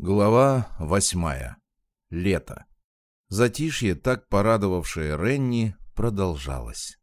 Глава восьмая. Лето. Затишье, так порадовавшее Ренни, продолжалось.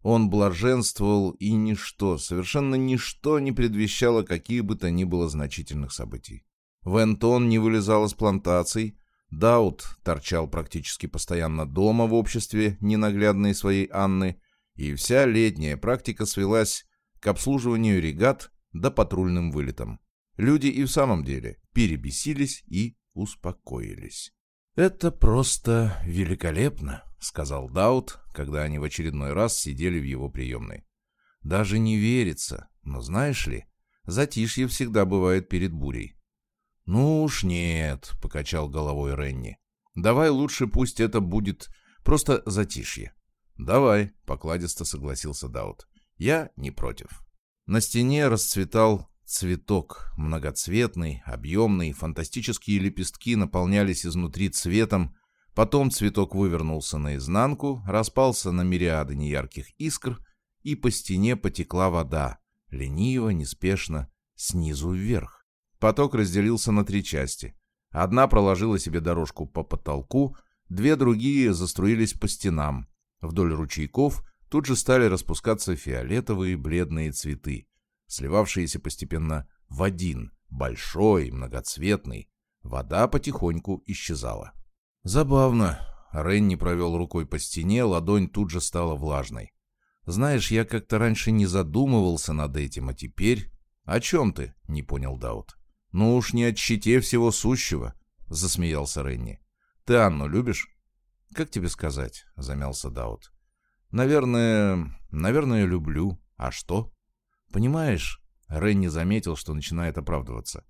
Он блаженствовал, и ничто, совершенно ничто не предвещало каких бы то ни было значительных событий. Вентон не вылезал из плантаций, Даут торчал практически постоянно дома в обществе ненаглядной своей Анны, и вся летняя практика свелась к обслуживанию регат да патрульным вылетам. Люди и в самом деле перебесились и успокоились. «Это просто великолепно», — сказал Даут, когда они в очередной раз сидели в его приемной. «Даже не верится, но знаешь ли, затишье всегда бывает перед бурей». «Ну уж нет», — покачал головой Ренни. «Давай лучше пусть это будет просто затишье». «Давай», — покладисто согласился Даут. «Я не против». На стене расцветал Цветок, многоцветный, объемный, фантастические лепестки наполнялись изнутри цветом, потом цветок вывернулся наизнанку, распался на мириады неярких искр, и по стене потекла вода, лениво, неспешно, снизу вверх. Поток разделился на три части. Одна проложила себе дорожку по потолку, две другие заструились по стенам. Вдоль ручейков тут же стали распускаться фиолетовые бледные цветы сливавшиеся постепенно в один, большой, многоцветный. Вода потихоньку исчезала. Забавно. Ренни провел рукой по стене, ладонь тут же стала влажной. Знаешь, я как-то раньше не задумывался над этим, а теперь... О чем ты? Не понял Даут. Ну уж не о щите всего сущего, засмеялся Ренни. Ты Анну любишь? Как тебе сказать? Замялся Даут. Наверное... Наверное, люблю. А что? Понимаешь, Ренни заметил, что начинает оправдываться.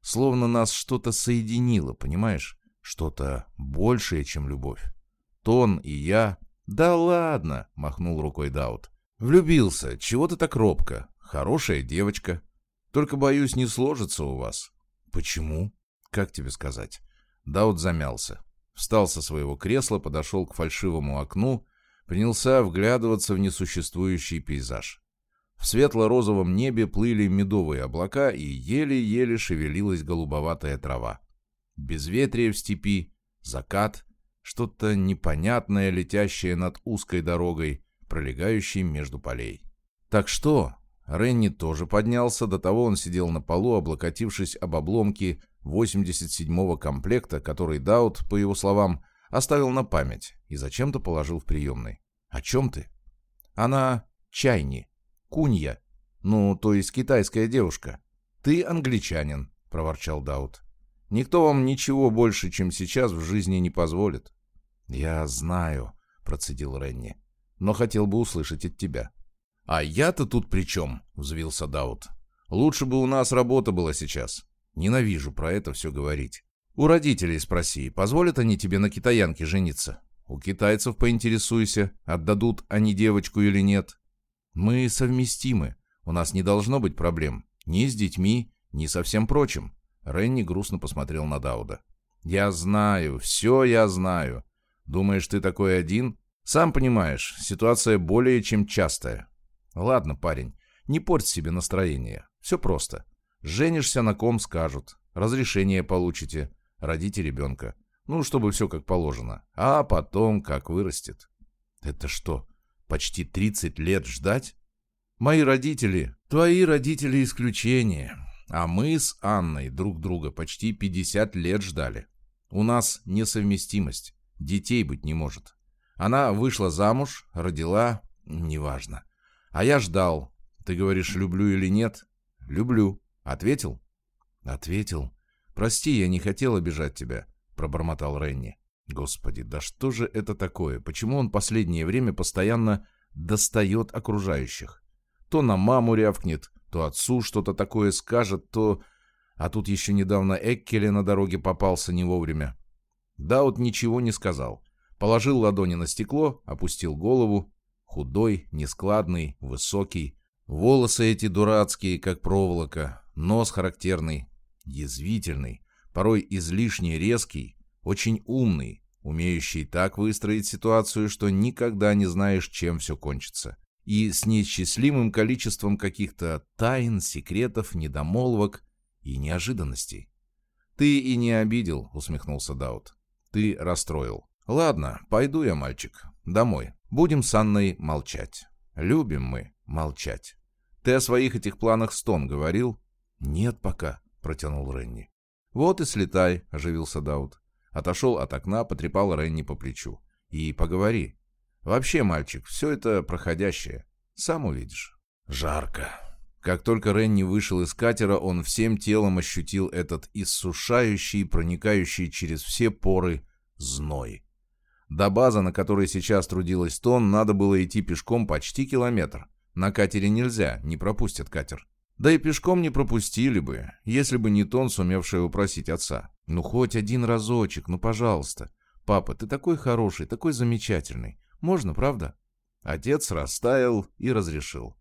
Словно нас что-то соединило, понимаешь? Что-то большее, чем любовь. Тон и я... Да ладно, махнул рукой Даут. Влюбился. Чего ты так робко? Хорошая девочка. Только, боюсь, не сложится у вас. Почему? Как тебе сказать? Даут замялся. Встал со своего кресла, подошел к фальшивому окну, принялся вглядываться в несуществующий пейзаж. В светло-розовом небе плыли медовые облака, и еле-еле шевелилась голубоватая трава. Безветрие в степи, закат, что-то непонятное, летящее над узкой дорогой, пролегающей между полей. «Так что?» Ренни тоже поднялся, до того он сидел на полу, облокотившись об обломки 87-го комплекта, который Даут, по его словам, оставил на память и зачем-то положил в приемной. «О чем ты?» «Она чайни», Кунья. Ну, то есть китайская девушка. Ты англичанин, проворчал Даут. Никто вам ничего больше, чем сейчас, в жизни не позволит. Я знаю, процедил Ренни. Но хотел бы услышать от тебя. А я-то тут при чем? взвился Даут. Лучше бы у нас работа была сейчас. Ненавижу про это все говорить. У родителей спроси, позволят они тебе на китаянке жениться? У китайцев поинтересуйся, отдадут они девочку или нет. Мы совместимы. У нас не должно быть проблем. Ни с детьми, ни со всем прочим. Ренни грустно посмотрел на Дауда. «Я знаю, все я знаю. Думаешь, ты такой один? Сам понимаешь, ситуация более чем частая. Ладно, парень, не порть себе настроение. Все просто. Женишься на ком скажут. Разрешение получите. Родите ребенка. Ну, чтобы все как положено. А потом как вырастет. Это что, Почти 30 лет ждать? Мои родители, твои родители исключение. А мы с Анной друг друга почти 50 лет ждали. У нас несовместимость. Детей быть не может. Она вышла замуж, родила, неважно. А я ждал. Ты говоришь, люблю или нет? Люблю. Ответил? Ответил. Прости, я не хотел обижать тебя, пробормотал Ренни. Господи, да что же это такое? Почему он последнее время постоянно достает окружающих? То на маму рявкнет, то отцу что-то такое скажет, то... А тут еще недавно Эккеле на дороге попался не вовремя. Даут ничего не сказал. Положил ладони на стекло, опустил голову. Худой, нескладный, высокий. Волосы эти дурацкие, как проволока. Нос характерный, язвительный, порой излишне резкий, очень умный, умеющий так выстроить ситуацию, что никогда не знаешь, чем все кончится. И с неисчислимым количеством каких-то тайн, секретов, недомолвок и неожиданностей. «Ты и не обидел», — усмехнулся Даут. «Ты расстроил. Ладно, пойду я, мальчик, домой. Будем с Анной молчать. Любим мы молчать. Ты о своих этих планах с Том говорил?» «Нет пока», — протянул Ренни. «Вот и слетай», — оживился Даут. Отошел от окна, потрепал Ренни по плечу. «И поговори. Вообще, мальчик, все это проходящее. Сам увидишь». «Жарко», как только Ренни вышел из катера, он всем телом ощутил этот иссушающий, проникающий через все поры зной. До базы, на которой сейчас трудилась Тон, надо было идти пешком почти километр. На катере нельзя, не пропустят катер. Да и пешком не пропустили бы, если бы не Тон, сумевшая упросить отца. «Ну, хоть один разочек, ну, пожалуйста. Папа, ты такой хороший, такой замечательный. Можно, правда?» Отец растаял и разрешил.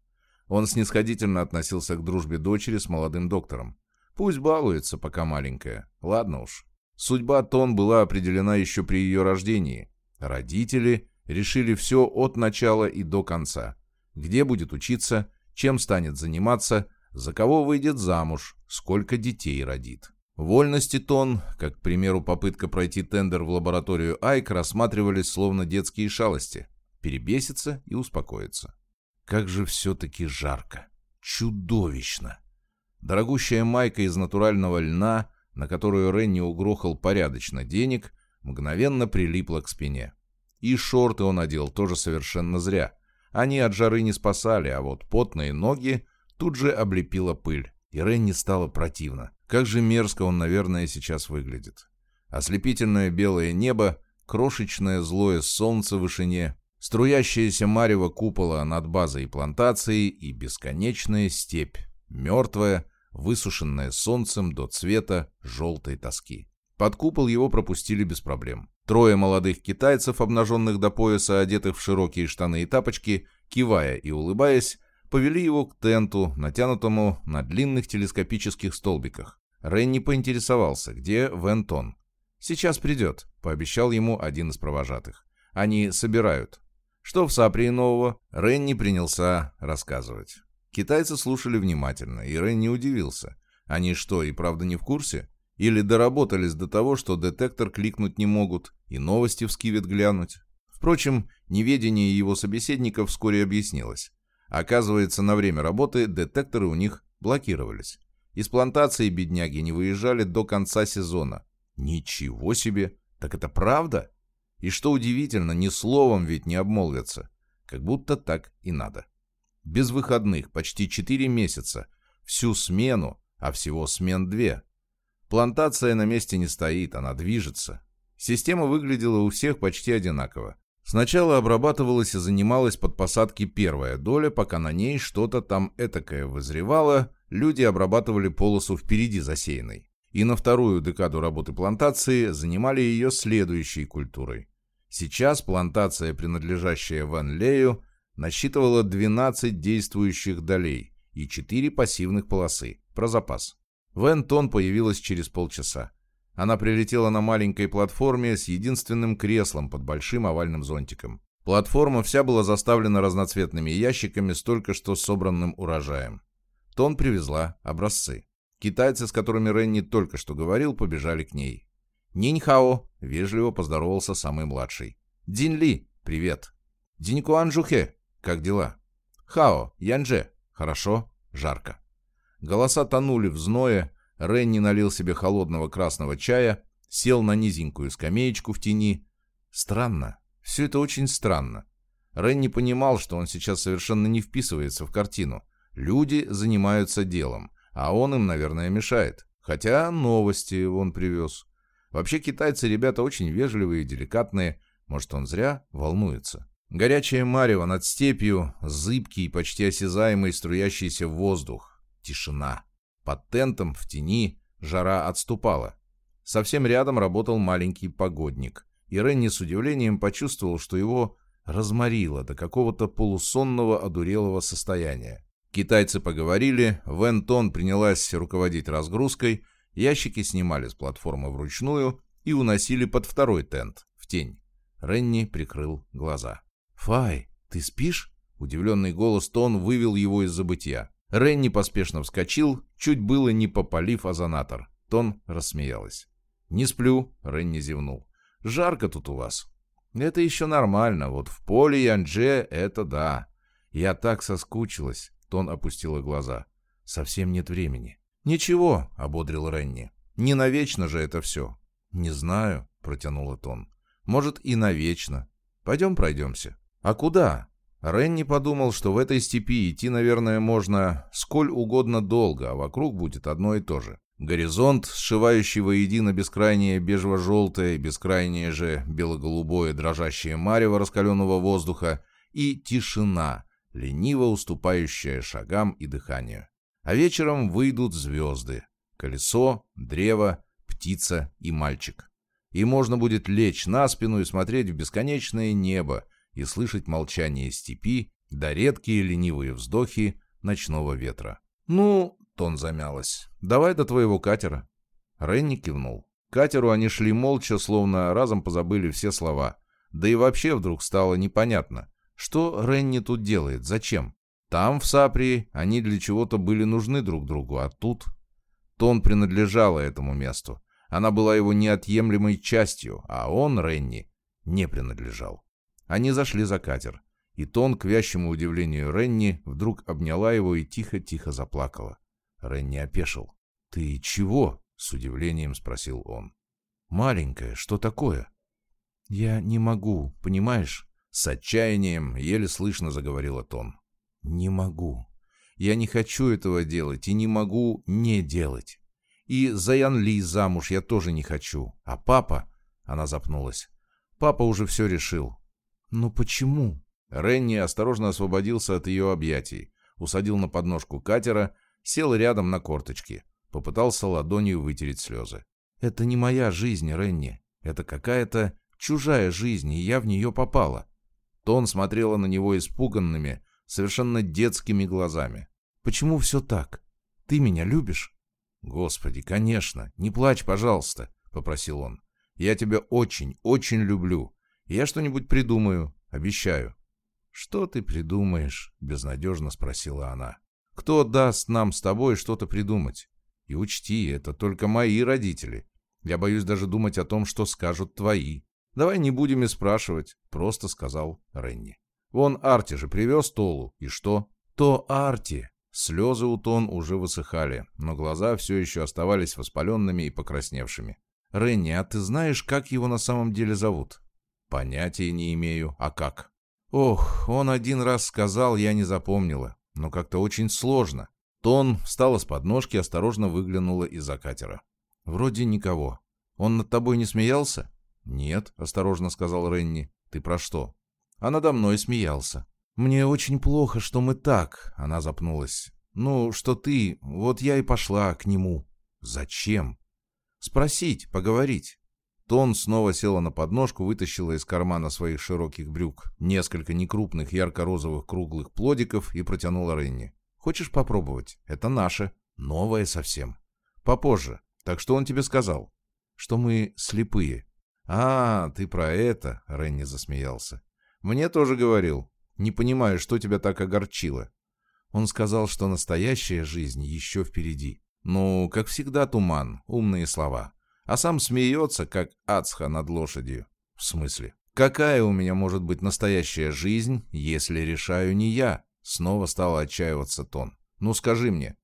Он снисходительно относился к дружбе дочери с молодым доктором. Пусть балуется, пока маленькая. Ладно уж. Судьба Тон была определена еще при ее рождении. Родители решили все от начала и до конца. Где будет учиться, чем станет заниматься, за кого выйдет замуж, сколько детей родит. Вольности Тон, как, к примеру, попытка пройти тендер в лабораторию Айк, рассматривались словно детские шалости. Перебесится и успокоится. Как же все-таки жарко. Чудовищно. Дорогущая майка из натурального льна, на которую Ренни угрохал порядочно денег, мгновенно прилипла к спине. И шорты он одел тоже совершенно зря. Они от жары не спасали, а вот потные ноги тут же облепила пыль. И Ренни стало противно. Как же мерзко он, наверное, сейчас выглядит. Ослепительное белое небо, крошечное злое солнце в вышине, Струящаяся марево купола над базой и плантацией и бесконечная степь, мертвая, высушенная солнцем до цвета желтой тоски. Под купол его пропустили без проблем. Трое молодых китайцев, обнаженных до пояса, одетых в широкие штаны и тапочки, кивая и улыбаясь, повели его к тенту, натянутому на длинных телескопических столбиках. Ренни поинтересовался, где Вентон. «Сейчас придет», — пообещал ему один из провожатых. «Они собирают. Что в Саприи нового, Ренни принялся рассказывать. Китайцы слушали внимательно, и Ренни удивился. Они что, и правда не в курсе? Или доработались до того, что детектор кликнуть не могут, и новости в глянуть? Впрочем, неведение его собеседников вскоре объяснилось. Оказывается, на время работы детекторы у них блокировались. Из плантации бедняги не выезжали до конца сезона. Ничего себе! Так это правда? И что удивительно, ни словом ведь не обмолвятся. Как будто так и надо. Без выходных, почти 4 месяца. Всю смену, а всего смен две. Плантация на месте не стоит, она движется. Система выглядела у всех почти одинаково. Сначала обрабатывалась и занималась под посадки первая доля, пока на ней что-то там этакое вызревало, люди обрабатывали полосу впереди засеянной и на вторую декаду работы плантации занимали ее следующей культурой. Сейчас плантация, принадлежащая Ван Лею, насчитывала 12 действующих долей и 4 пассивных полосы, про запас. Вен Тон появилась через полчаса. Она прилетела на маленькой платформе с единственным креслом под большим овальным зонтиком. Платформа вся была заставлена разноцветными ящиками с только что собранным урожаем. Тон привезла образцы. Китайцы, с которыми Ренни только что говорил, побежали к ней. «Ниньхао!» — вежливо поздоровался самый младший. «Дин Ли! Привет!» «Динькуан Жухе! Как дела?» «Хао! Янже! Хорошо? Жарко!» Голоса тонули в зное, Ренни налил себе холодного красного чая, сел на низенькую скамеечку в тени. Странно. Все это очень странно. Ренни понимал, что он сейчас совершенно не вписывается в картину. Люди занимаются делом а он им, наверное, мешает. Хотя новости он привез. Вообще китайцы ребята очень вежливые и деликатные. Может, он зря волнуется. Горячее марево над степью, зыбкий, почти осязаемый струящийся воздух. Тишина. Под тентом, в тени, жара отступала. Совсем рядом работал маленький погодник. И Ренни с удивлением почувствовал, что его разморило до какого-то полусонного одурелого состояния. Китайцы поговорили, Вен Тон принялась руководить разгрузкой, ящики снимали с платформы вручную и уносили под второй тент, в тень. Ренни прикрыл глаза. «Фай, ты спишь?» Удивленный голос Тон вывел его из забытия. Ренни поспешно вскочил, чуть было не попалив озонатор. Тон рассмеялась. «Не сплю», — Ренни зевнул. «Жарко тут у вас». «Это еще нормально. Вот в поле Янже это да. Я так соскучилась». Тон опустила глаза. «Совсем нет времени». «Ничего», — ободрил Ренни. «Не навечно же это все». «Не знаю», — протянула Тон. «Может, и навечно. Пойдем пройдемся». «А куда?» Ренни подумал, что в этой степи идти, наверное, можно сколь угодно долго, а вокруг будет одно и то же. Горизонт, сшивающий воедино бескрайнее бежево-желтое, бескрайнее же бело-голубое дрожащее марево раскаленного воздуха и тишина, лениво уступающая шагам и дыханию. А вечером выйдут звезды. Колесо, древо, птица и мальчик. И можно будет лечь на спину и смотреть в бесконечное небо и слышать молчание степи да редкие ленивые вздохи ночного ветра. «Ну, Тон замялась. «Давай до твоего катера». Ренни кивнул. К катеру они шли молча, словно разом позабыли все слова. Да и вообще вдруг стало непонятно, что Ренни тут делает, зачем. Там, в Саприи, они для чего-то были нужны друг другу, а тут... Тон принадлежала этому месту. Она была его неотъемлемой частью, а он, Ренни, не принадлежал. Они зашли за катер. И Тон, к вящему удивлению Ренни, вдруг обняла его и тихо-тихо заплакала. Ренни опешил. «Ты чего?» — с удивлением спросил он. «Маленькая, что такое?» «Я не могу, понимаешь?» С отчаянием еле слышно заговорила Тон. «Не могу. Я не хочу этого делать и не могу не делать. И за Ян Ли замуж я тоже не хочу. А папа...» Она запнулась. «Папа уже все решил». «Но почему?» Ренни осторожно освободился от ее объятий, усадил на подножку катера Сел рядом на корточки. Попытался ладонью вытереть слезы. «Это не моя жизнь, Ренни. Это какая-то чужая жизнь, и я в нее попала». Тон смотрела на него испуганными, совершенно детскими глазами. «Почему все так? Ты меня любишь?» «Господи, конечно. Не плачь, пожалуйста», — попросил он. «Я тебя очень, очень люблю. Я что-нибудь придумаю, обещаю». «Что ты придумаешь?» — безнадежно спросила она. Кто даст нам с тобой что-то придумать? И учти, это только мои родители. Я боюсь даже думать о том, что скажут твои. Давай не будем и спрашивать, просто сказал Ренни. Вон Арти же привез Толу. И что? То Арти. Слезы у Тон уже высыхали, но глаза все еще оставались воспаленными и покрасневшими. «Ренни, а ты знаешь, как его на самом деле зовут?» «Понятия не имею. А как?» «Ох, он один раз сказал, я не запомнила но как-то очень сложно. Тон встала с подножки осторожно выглянула из-за катера. «Вроде никого. Он над тобой не смеялся?» «Нет», — осторожно сказал Ренни. «Ты про что?» «А надо мной смеялся». «Мне очень плохо, что мы так», — она запнулась. «Ну, что ты... Вот я и пошла к нему». «Зачем?» «Спросить, поговорить». Тон снова села на подножку, вытащила из кармана своих широких брюк несколько некрупных ярко-розовых круглых плодиков и протянула Ренни. «Хочешь попробовать? Это наше. Новое совсем. Попозже. Так что он тебе сказал?» «Что мы слепые». «А, ты про это?» — Ренни засмеялся. «Мне тоже говорил. Не понимаю, что тебя так огорчило». Он сказал, что настоящая жизнь еще впереди. Ну, как всегда, туман, умные слова а сам смеется, как ацха над лошадью. В смысле? Какая у меня может быть настоящая жизнь, если решаю не я? Снова стал отчаиваться Тон. Ну скажи мне.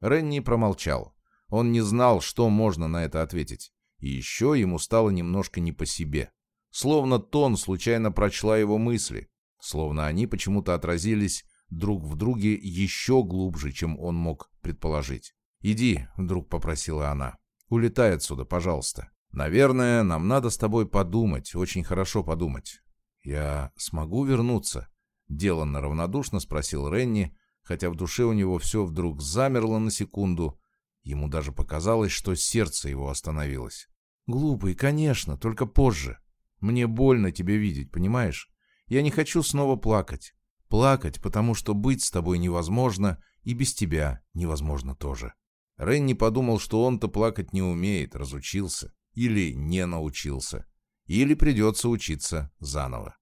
Ренни промолчал. Он не знал, что можно на это ответить. И еще ему стало немножко не по себе. Словно Тон случайно прочла его мысли. Словно они почему-то отразились друг в друге еще глубже, чем он мог предположить. «Иди», — вдруг попросила она. Улетай отсюда, пожалуйста. Наверное, нам надо с тобой подумать, очень хорошо подумать. Я смогу вернуться? Деланно равнодушно спросил Ренни, хотя в душе у него все вдруг замерло на секунду. Ему даже показалось, что сердце его остановилось. «Глупый, конечно, только позже. Мне больно тебя видеть, понимаешь? Я не хочу снова плакать. Плакать, потому что быть с тобой невозможно, и без тебя невозможно тоже». Ренни подумал, что он-то плакать не умеет, разучился. Или не научился. Или придется учиться заново.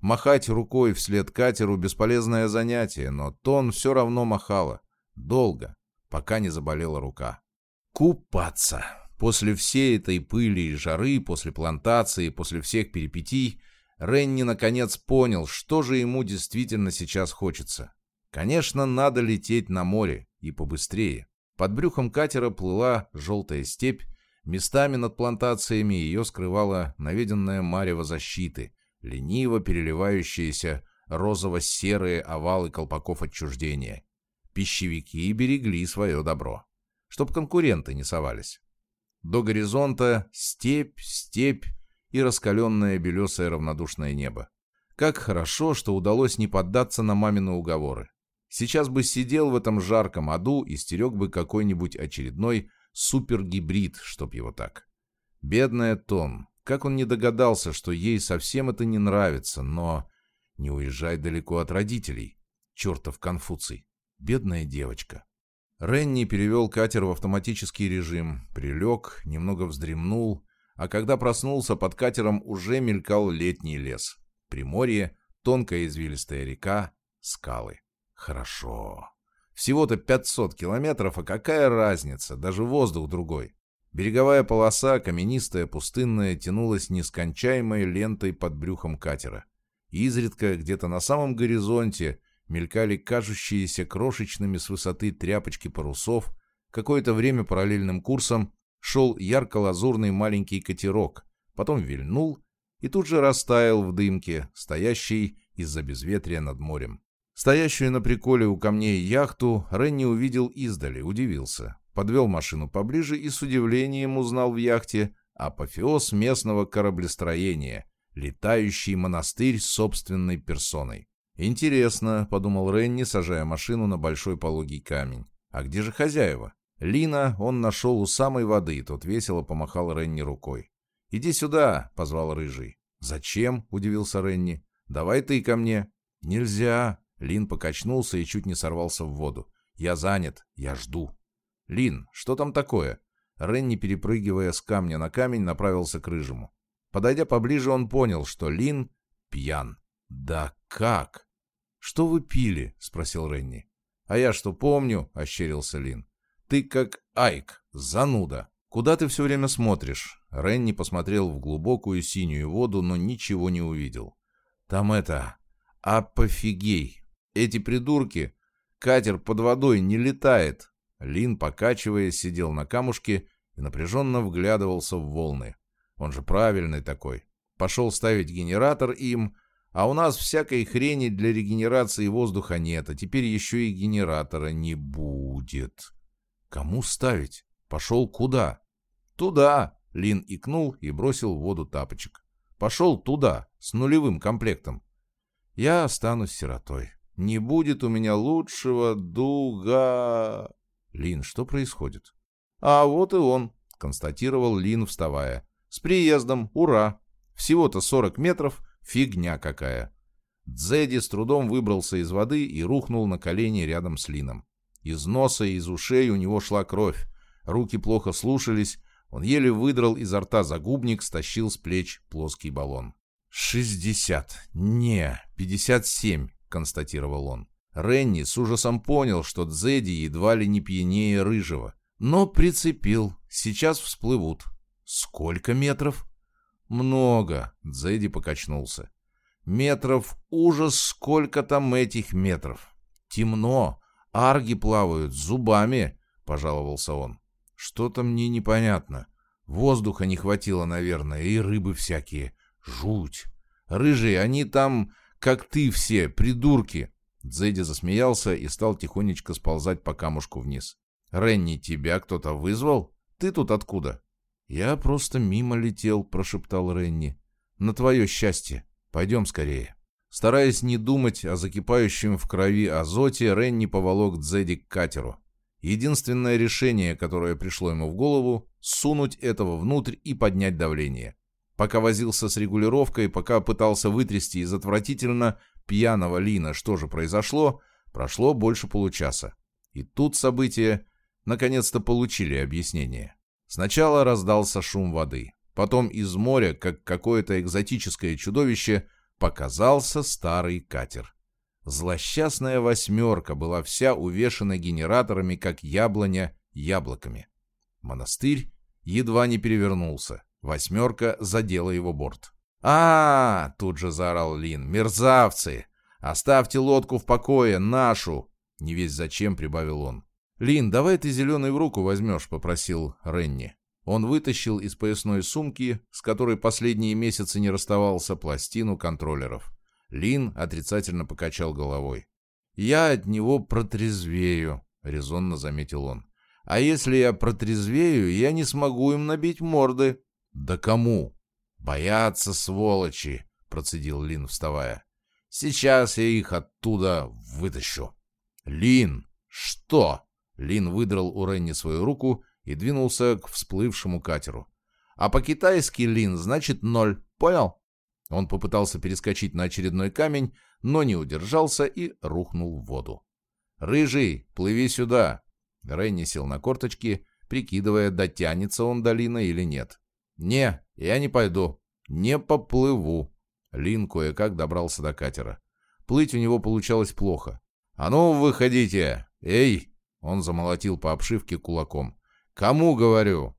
Махать рукой вслед катеру – бесполезное занятие, но Тон все равно махала. Долго, пока не заболела рука. Купаться. После всей этой пыли и жары, после плантации, после всех перипетий, Ренни наконец понял, что же ему действительно сейчас хочется. Конечно, надо лететь на море, и побыстрее. Под брюхом катера плыла желтая степь, местами над плантациями ее скрывала наведенная марево защиты, лениво переливающиеся розово-серые овалы колпаков отчуждения. Пищевики берегли свое добро, чтоб конкуренты не совались. До горизонта степь, степь и раскаленное белесое равнодушное небо. Как хорошо, что удалось не поддаться на мамины уговоры. Сейчас бы сидел в этом жарком аду и стерег бы какой-нибудь очередной супергибрид, чтоб его так. Бедная Том, как он не догадался, что ей совсем это не нравится, но не уезжай далеко от родителей. Чертов Конфуций. Бедная девочка. Ренни перевел катер в автоматический режим, прилег, немного вздремнул, а когда проснулся, под катером уже мелькал летний лес. Приморье, тонкая извилистая река, скалы. Хорошо. Всего-то 500 километров, а какая разница, даже воздух другой. Береговая полоса, каменистая, пустынная, тянулась нескончаемой лентой под брюхом катера. Изредка, где-то на самом горизонте, мелькали кажущиеся крошечными с высоты тряпочки парусов, какое-то время параллельным курсом шел ярко-лазурный маленький катерок, потом вильнул и тут же растаял в дымке, стоящий из-за безветрия над морем. Стоящую на приколе у камней яхту Ренни увидел издали, удивился. Подвел машину поближе и с удивлением узнал в яхте апофеоз местного кораблестроения, летающий монастырь собственной персоной. «Интересно», — подумал Ренни, сажая машину на большой пологий камень. «А где же хозяева?» Лина он нашел у самой воды, тот весело помахал Ренни рукой. «Иди сюда», — позвал Рыжий. «Зачем?» — удивился Ренни. «Давай ты ко мне». «Нельзя», Лин покачнулся и чуть не сорвался в воду. «Я занят. Я жду». «Лин, что там такое?» Ренни, перепрыгивая с камня на камень, направился к рыжему. Подойдя поближе, он понял, что Лин пьян. «Да как?» «Что вы пили?» — спросил Ренни. «А я что помню?» — ощерился Лин. «Ты как Айк, зануда. Куда ты все время смотришь?» Ренни посмотрел в глубокую синюю воду, но ничего не увидел. «Там это... Апофигей. Эти придурки! Катер под водой не летает!» Лин, покачиваясь, сидел на камушке и напряженно вглядывался в волны. Он же правильный такой. Пошел ставить генератор им, а у нас всякой хрени для регенерации воздуха нет, а теперь еще и генератора не будет. Кому ставить? Пошел куда? Туда! Лин икнул и бросил в воду тапочек. Пошел туда, с нулевым комплектом. Я останусь сиротой. Не будет у меня лучшего дуга... Лин, что происходит? А вот и он, констатировал Лин, вставая. С приездом, ура! Всего-то 40 метров, фигня какая. Дзеди с трудом выбрался из воды и рухнул на колени рядом с Лином. Из носа и из ушей у него шла кровь. Руки плохо слушались. Он еле выдрал изо рта загубник, стащил с плеч плоский баллон. «Шестьдесят. Не, пятьдесят семь констатировал он. Ренни с ужасом понял, что Дзеди едва ли не пьянее Рыжего. Но прицепил. Сейчас всплывут. Сколько метров? Много. Дзеди покачнулся. Метров ужас, сколько там этих метров. Темно. Арги плавают зубами, пожаловался он. Что-то мне непонятно. Воздуха не хватило, наверное, и рыбы всякие. Жуть. Рыжие, они там как ты все, придурки!» Дзэдди засмеялся и стал тихонечко сползать по камушку вниз. «Ренни, тебя кто-то вызвал? Ты тут откуда?» «Я просто мимо летел», — прошептал Ренни. «На твое счастье. Пойдем скорее». Стараясь не думать о закипающем в крови азоте, Ренни поволок Дзэдди к катеру. Единственное решение, которое пришло ему в голову — сунуть этого внутрь и поднять давление. Пока возился с регулировкой, пока пытался вытрясти из отвратительно пьяного Лина, что же произошло, прошло больше получаса. И тут события наконец-то получили объяснение. Сначала раздался шум воды. Потом из моря, как какое-то экзотическое чудовище, показался старый катер. Злосчастная восьмерка была вся увешана генераторами, как яблоня яблоками. Монастырь едва не перевернулся. Восьмерка задела его борт. а, -а, -а тут же заорал Лин. «Мерзавцы! Оставьте лодку в покое, нашу!» Не весь зачем, прибавил он. «Лин, давай ты зеленый в руку возьмешь», — попросил Ренни. Он вытащил из поясной сумки, с которой последние месяцы не расставался, пластину контроллеров. Лин отрицательно покачал головой. «Я от него протрезвею», — резонно заметил он. «А если я протрезвею, я не смогу им набить морды». «Да кому?» «Боятся, сволочи», — процедил Лин, вставая. «Сейчас я их оттуда вытащу». «Лин! Что?» Лин выдрал у Ренни свою руку и двинулся к всплывшему катеру. «А по-китайски лин значит ноль, понял?» Он попытался перескочить на очередной камень, но не удержался и рухнул в воду. «Рыжий, плыви сюда!» Ренни сел на корточки, прикидывая, дотянется он до Лина или нет. «Не, я не пойду. Не поплыву». Лин кое-как добрался до катера. Плыть у него получалось плохо. «А ну, выходите! Эй!» Он замолотил по обшивке кулаком. «Кому говорю?»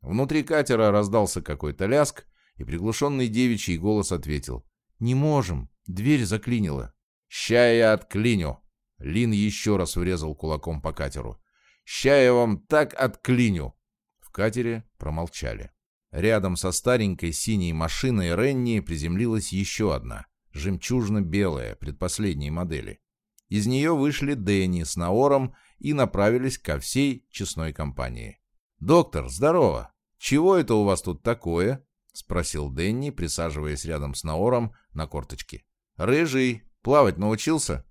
Внутри катера раздался какой-то ляск, и приглушенный девичий голос ответил. «Не можем. Дверь заклинила». «Ща я отклиню!» Лин еще раз врезал кулаком по катеру. «Ща я вам так отклиню!» В катере промолчали. Рядом со старенькой синей машиной Ренни приземлилась еще одна, жемчужно-белая, предпоследней модели. Из нее вышли Дэнни с Наором и направились ко всей честной компании. «Доктор, здорово! Чего это у вас тут такое?» — спросил Дэнни, присаживаясь рядом с Наором на корточке. «Рыжий, плавать научился?»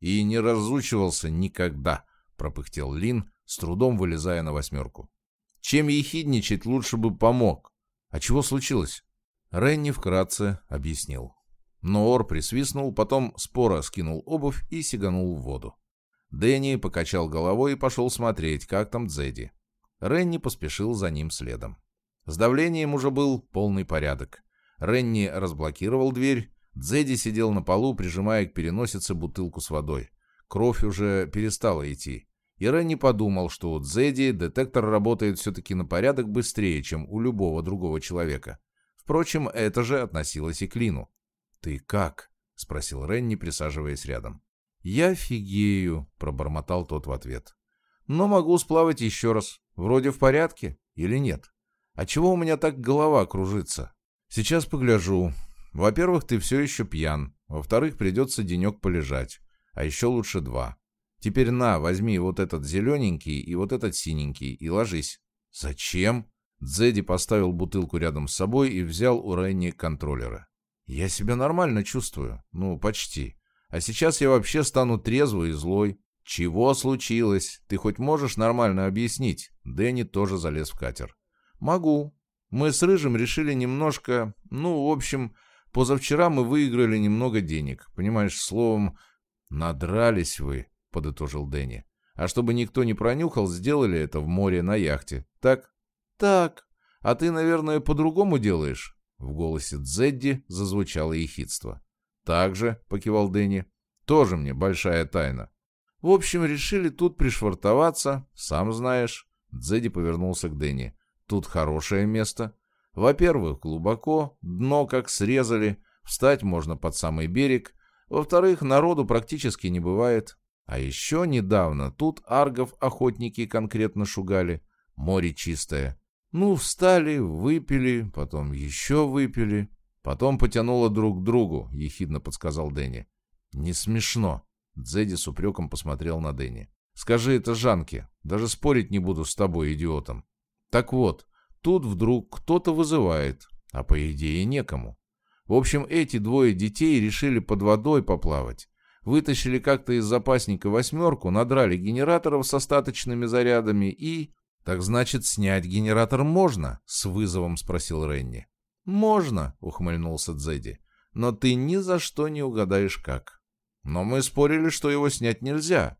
«И не разучивался никогда», — пропыхтел Лин, с трудом вылезая на восьмерку. «Чем ехидничать лучше бы помог. А чего случилось?» Ренни вкратце объяснил. Ноор присвистнул, потом споро скинул обувь и сиганул в воду. Дэнни покачал головой и пошел смотреть, как там Дзеди. Ренни поспешил за ним следом. С давлением уже был полный порядок. Ренни разблокировал дверь. Дзеди сидел на полу, прижимая к переносице бутылку с водой. Кровь уже перестала идти. И Ренни подумал, что у Дзеди детектор работает все-таки на порядок быстрее, чем у любого другого человека. Впрочем, это же относилось и к Лину. «Ты как?» — спросил Ренни, присаживаясь рядом. «Я фигею», — пробормотал тот в ответ. «Но могу сплавать еще раз. Вроде в порядке или нет? А чего у меня так голова кружится? Сейчас погляжу. Во-первых, ты все еще пьян. Во-вторых, придется денек полежать. А еще лучше два. Теперь на, возьми вот этот зелененький и вот этот синенький и ложись». «Зачем?» Дзеди поставил бутылку рядом с собой и взял у Ренни контроллера. Я себя нормально чувствую. Ну, почти. А сейчас я вообще стану трезвый и злой. Чего случилось? Ты хоть можешь нормально объяснить? Дэнни тоже залез в катер. Могу. Мы с Рыжим решили немножко... Ну, в общем, позавчера мы выиграли немного денег. Понимаешь, словом... Надрались вы, подытожил Дэнни. А чтобы никто не пронюхал, сделали это в море на яхте. Так? Так. А ты, наверное, по-другому делаешь? В голосе Дзедди зазвучало ехидство. «Так же», — покивал Дэнни, — «тоже мне большая тайна». «В общем, решили тут пришвартоваться, сам знаешь». Дзедди повернулся к Дэнни. «Тут хорошее место. Во-первых, глубоко, дно как срезали, встать можно под самый берег. Во-вторых, народу практически не бывает. А еще недавно тут аргов охотники конкретно шугали. Море чистое. Ну, встали, выпили, потом еще выпили. Потом потянуло друг к другу, ехидно подсказал Дэнни. Не смешно. Дзеди с упреком посмотрел на Дэнни. Скажи это Жанке. Даже спорить не буду с тобой, идиотом. Так вот, тут вдруг кто-то вызывает, а по идее некому. В общем, эти двое детей решили под водой поплавать. Вытащили как-то из запасника восьмерку, надрали генераторов с остаточными зарядами и... «Так значит, снять генератор можно?» — с вызовом спросил Ренни. «Можно», — ухмыльнулся Дзеди. «Но ты ни за что не угадаешь как. Но мы спорили, что его снять нельзя.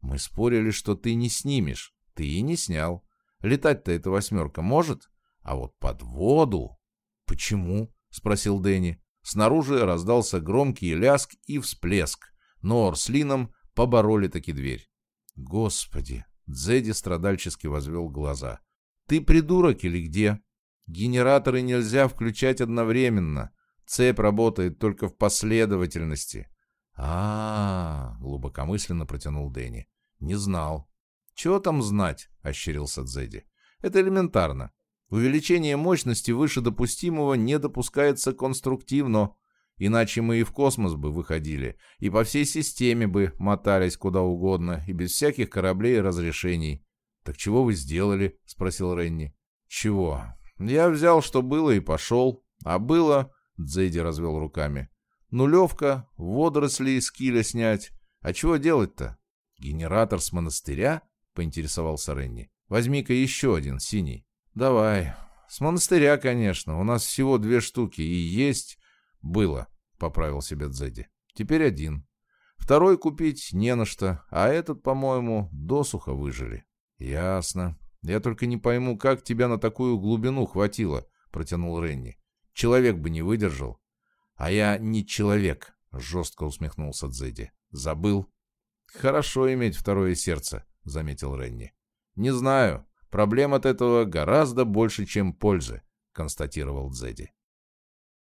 Мы спорили, что ты не снимешь. Ты и не снял. Летать-то эта восьмерка может, а вот под воду...» «Почему?» — спросил Дэнни. Снаружи раздался громкий ляск и всплеск, но Орслином побороли таки дверь. «Господи!» Дзеди страдальчески возвел глаза. Ты придурок или где? Генераторы нельзя включать одновременно. Цепь работает только в последовательности. А, -а, -а глубокомысленно протянул Дэнни. Не знал. Чего там знать? ощерился Дзеди. Это элементарно. Увеличение мощности выше допустимого не допускается конструктивно. Иначе мы и в космос бы выходили, и по всей системе бы мотались куда угодно, и без всяких кораблей и разрешений. «Так чего вы сделали?» — спросил Ренни. «Чего? Я взял, что было, и пошел. А было...» — Дзейди развел руками. «Нулевка, водоросли из киля снять. А чего делать-то?» «Генератор с монастыря?» — поинтересовался Ренни. «Возьми-ка еще один, синий». «Давай. С монастыря, конечно. У нас всего две штуки. И есть...» «Было», — поправил себе Дзеди. «Теперь один. Второй купить не на что, а этот, по-моему, досуха выжили». «Ясно. Я только не пойму, как тебя на такую глубину хватило», — протянул Ренни. «Человек бы не выдержал». «А я не человек», — жестко усмехнулся Дзеди. «Забыл». «Хорошо иметь второе сердце», — заметил Ренни. «Не знаю. Проблем от этого гораздо больше, чем пользы», — констатировал Дзеди.